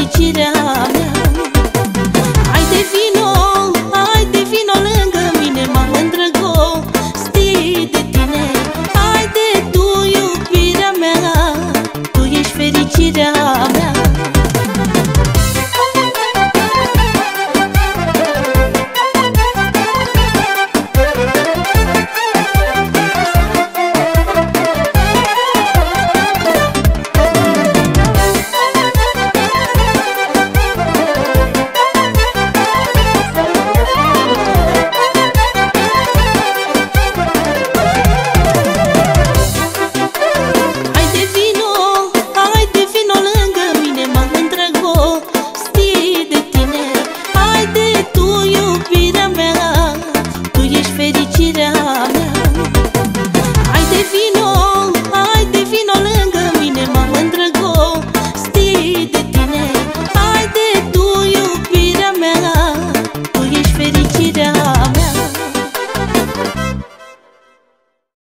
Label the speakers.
Speaker 1: ești